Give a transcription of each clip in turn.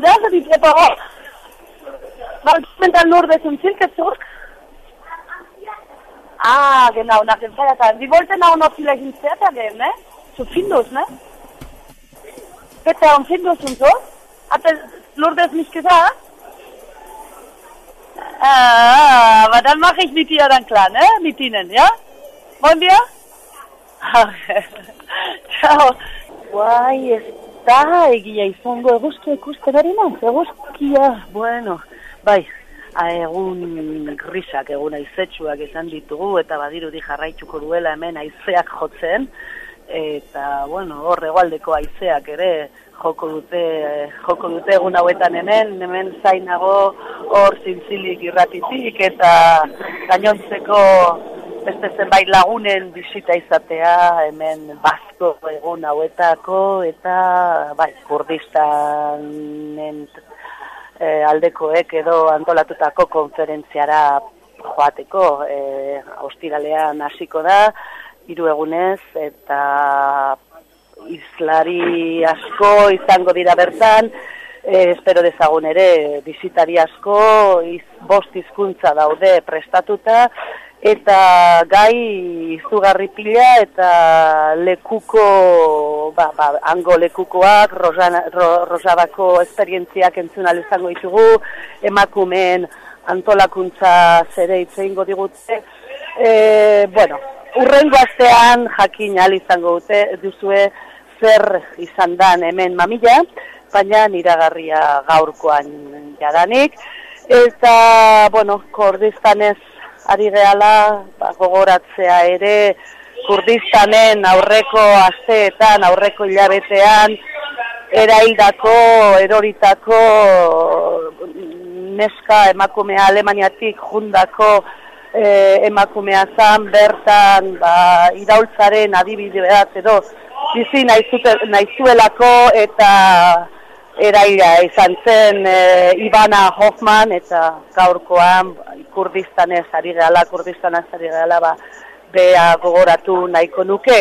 da so die Treppe hoch? Warum kommt dann nur bis zum Zirkel zurück? Ah, genau, nach dem Feiertag. Sie wollten auch noch vielleicht ins Theater gehen, ne? Zu Findus, ne? Bitte um Findus und so? Hat das Lourdes nicht gesagt? Ah, aber dann mache ich mit ihr dann klar, ne? Mit Ihnen, ja? Wollen wir? Ciao. Guai, ez da egia izango eguzkia ikusten ari naz, eguzkia, bueno, bai, a, egun grisak, egun aizetsuak izan ditugu, eta badirudi jarraituko duela hemen aizeak jotzen, eta, bueno, hor egualdeko aizeak ere joko dute, joko dute egun hauetan hemen, hemen zainago hor zintzilik irratitik, eta gainontzeko beste zenbait lagunen bisita izatea hemen bazko egun hauetako eta bai, kurdistanen e, aldekoek edo antolatutako konferentziara joateko e, austiralean hasiko da hiru egunez eta islari asko izango dira bertan. E, espero dezagun ere bizitari asko iz, bost hizkuntza daude prestatuta eta gai izugarri pila eta lekuko, ba, ba, ango lekukoak, rosabako esperientziak entzun izango ditugu, emakumeen antolakuntza zere itzein digute. E, bueno, urrengo astean jakin izango dute, duzue zer izan dan hemen mamila, baina niragarria gaurkoan jadanik. Eta, bueno, kordistanez ari gehala ba, gogoratzea ere Kurdistanen aurreko asteetan, aurreko hilabetean eraildako, eroritako neska emakumea Alemaniatik jundako eh, emakumea zan bertan ba, iraultzaren adibide bat edo bizi nahizuelako eta eraila izan zen e, Ibana Hoffman eta gaurkoan kurdistanez ari gala, kurdistanez ari gala, ba, bea gogoratu nahiko nuke.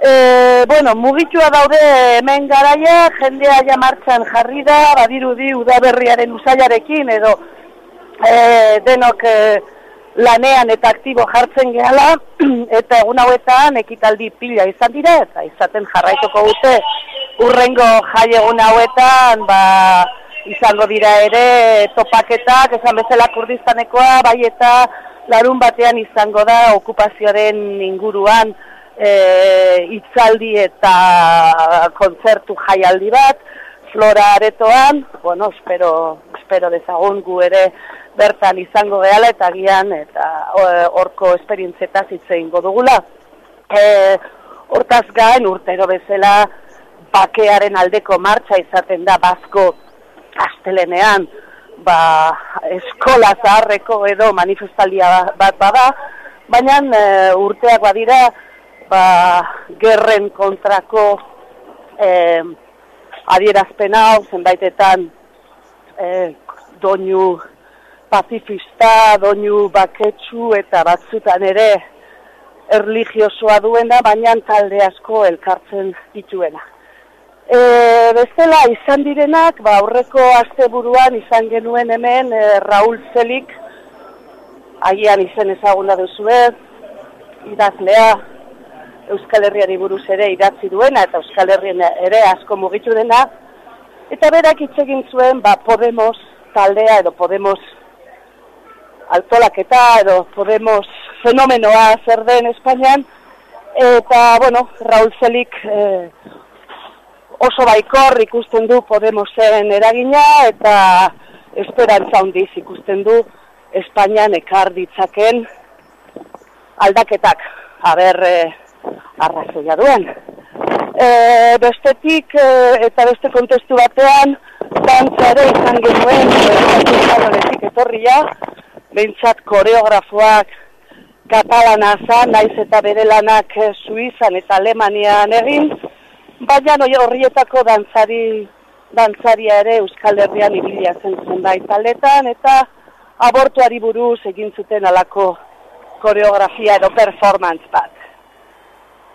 E, bueno, mugitua daude hemen garaia, jendea ja martxan jarri da, badirudi udaberriaren usaiarekin edo e, denok e, lanean eta aktibo jartzen gehala, eta egun hauetan ekitaldi pila izan dira, eta izaten jarraituko dute urrengo jai egun hauetan, ba, izango dira ere topaketak, esan bezala kurdistanekoa, bai eta larun batean izango da okupazioaren inguruan e, itzaldi eta kontzertu jaialdi bat, flora aretoan, bueno, espero, espero dezagun gu ere bertan izango gehala eta gian eta horko esperientzietaz hitzein dugula. E, hortaz gain urtero bezala, bakearen aldeko martxa izaten da bazko astelenean ba, eskola zaharreko edo manifestalia bat bada, baina e, urteak badira ba, gerren kontrako e, adierazpen hau zenbaitetan e, doinu pacifista, doinu baketsu eta batzutan ere erligiosoa duena, baina talde asko elkartzen dituena. E, bestela izan direnak, ba, aurreko asteburuan izan genuen hemen e, Raul Zelik, agian izen ezaguna duzu ez, idazlea Euskal Herriari buruz ere idatzi duena eta Euskal Herrien ere asko mugitu dena, eta berak hitz egin zuen ba, Podemos taldea edo Podemos altolaketa edo Podemos fenomenoa zer den Espainian, eta, bueno, Raul Zelik e, oso baikor ikusten du Podemosen eragina eta esperantza handiz ikusten du Espainian ekar ditzaken aldaketak. Aber, e, arrazoia duen. E, bestetik e, eta beste kontestu batean, dantza ere izan genuen, e, etorria, behintzat koreografoak katalana zan, naiz eta bere lanak Suizan eta Alemanian egin, Baina horrietako dantzari dantzaria ere Euskal Herrian ibilia zen zenbait taletan eta abortuari buruz egin zuten alako koreografia edo performance bat.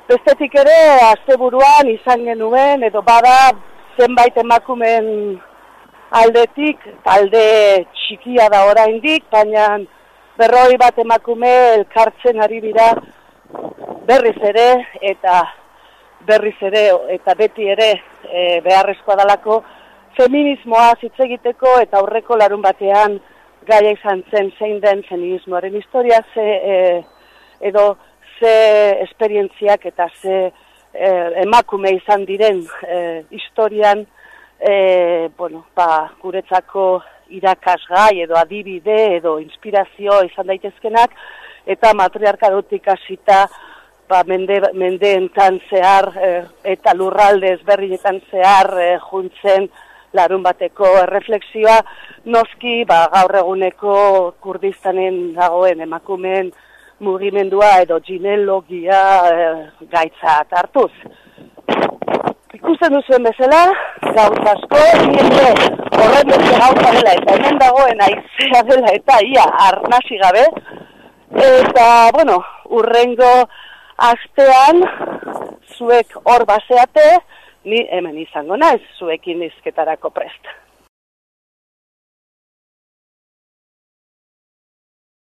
Bestetik ere, asteburuan izan genuen, edo bada zenbait emakumen aldetik, talde txikia da oraindik, baina berroi bat emakume elkartzen ari dira berriz ere, eta berriz ere, eta beti ere e, beharrezkoa dalako, feminismoa hitz egiteko eta aurreko larun batean gaia izan zen zein den feminismoaren historia, ze, e, edo ze esperientziak eta ze e, emakume izan diren e, historian, e, bueno, ba, guretzako irakasgai edo adibide edo inspirazio izan daitezkenak, eta matriarkadotik hasita ba, mende, mendeentan zehar eta lurralde ezberdinetan zehar e, juntzen larun bateko errefleksioa, noski ba, gaur eguneko kurdistanen dagoen emakumeen mugimendua edo ginelogia e, gaitza hartuz. Ikusten duzuen bezala, gauz asko, nire horren duzuen gauza dela eta hemen dagoen aizea dela eta ia arnasi gabe. Eta, bueno, urrengo astean, zuek hor baseate, ni hemen izango naiz zuekin izketarako presta.